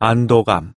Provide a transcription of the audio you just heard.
안도감.